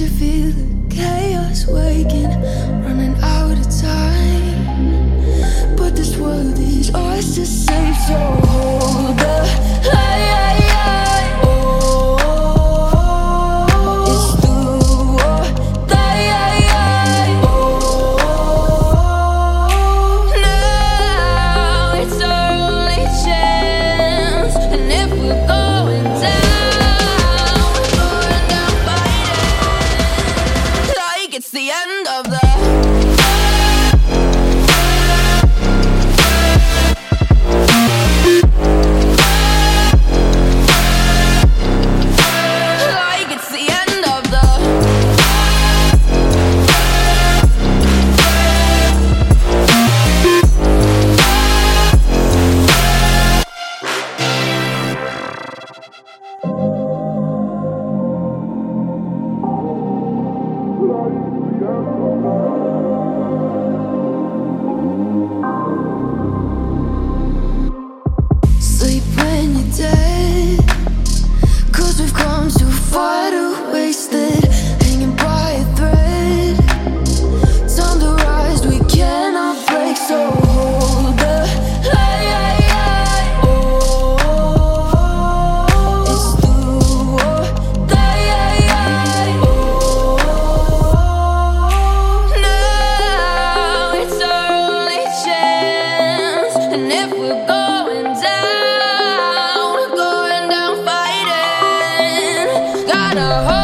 you feel the chaos waking running out of time. But this world is ours to save so hard Musik a hole